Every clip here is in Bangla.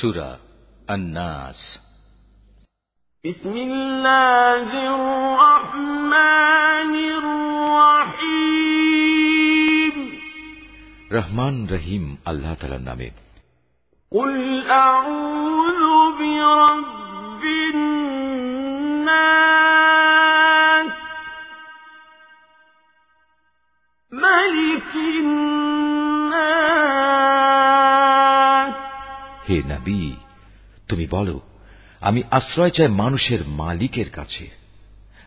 সুরা الناس بسم الله الرحمن الرحيم রহমান রহিম আল্লাহ তালার নামে قل أعوذ برب الناس ملك الناس হে নবী তুমি বলো আমি আশ্রয় চাই মানুষের মালিকের কাছে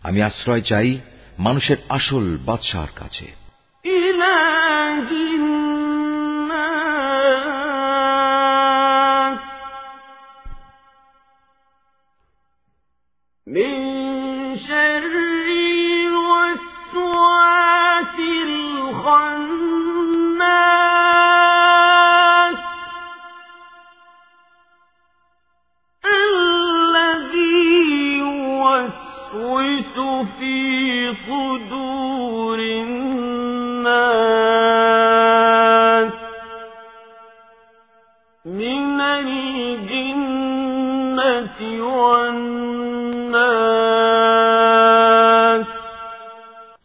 আমি আশ্রয় চাই মানুষের আসল বাদশাহর কাছে إله الناس من شر الوسواس الخناس يوسوس في صدور الناس من الجنة والناس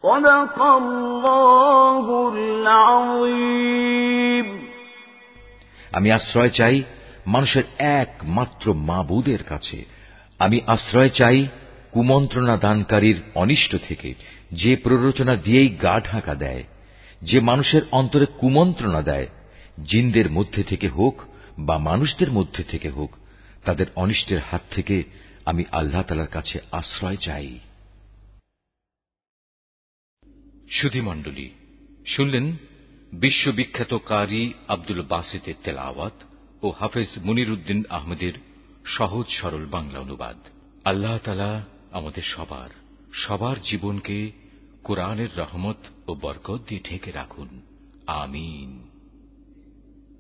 صدق الله العظيم আমি আশ্রয় চাই মানুষের একমাত্র মাবুদের কাছে আমি আশ্রয় চাই কুমন্ত্রণা দানকারীর অনিষ্ট থেকে যে প্ররোচনা দিয়েই গা ঢাকা দেয়, যে মানুষের অন্তরে কুমন্ত্রণা দেয়, জিনদের মধ্যে থেকে হোক বা মানুষদের মধ্যে থেকে হোক, তাদের অনিষ্টের হাত থেকে আমি আল্লাহ তালার কাছে আশ্রয় চাই। শুনলেন বিশ্ববিখ্যাত কারি আব্দুল বাসিতের তেলাওয়াত ও হাফেজ মুনিরুদ্দিন আহমেদের সহজ সরল বাংলা অনুবাদ। আল্লাহ তালা আমাদের সবার সবার জীবনকে কোরআনের রহমত ও বরকত দিয়ে ঢেকে রাখুন। আমিন।